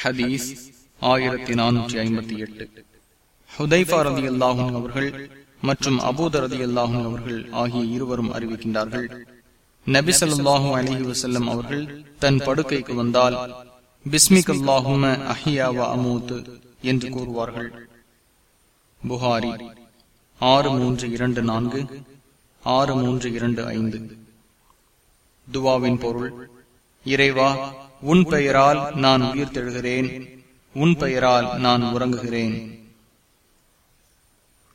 ஹதீஸ் ஆயிரத்தி நானூற்றி ஐம்பத்தி எட்டு. ஹுதைஃபா ரதி அல்லாஹும் அவர்கள் மற்றும் அபூதர் ரதி அல்லாஹும் அவர்கள் ஆகிய இருவரும் அறிவிக்கின்றார்கள். நபி ஸல்லல்லாஹு அலைஹி வஸல்லம் அவர்கள் தன் படுக்கைக்கு வந்தால் பிஸ்மிக் அல்லாஹும அஹியா வ என்று கூறுவார்கள். புகாரி ஆறு மூன்று இரண்டு நான்கு ஆறு மூன்று இரண்டு ஐந்து. துவாவின் பொருள் இறைவா உன் பெயரால் நான் உயிர் தெழுகிறேன் உன் பெயரால் நான் உறங்குகிறேன்.